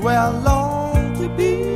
where I long to be.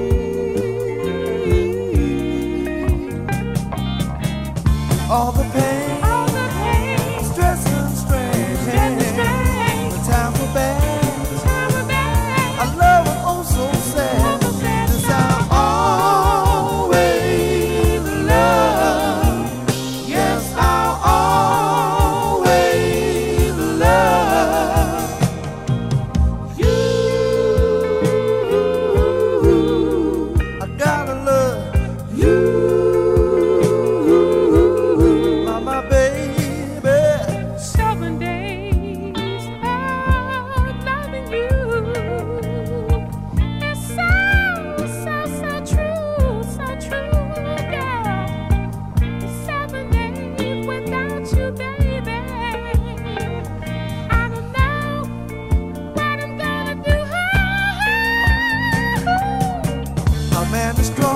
and strong.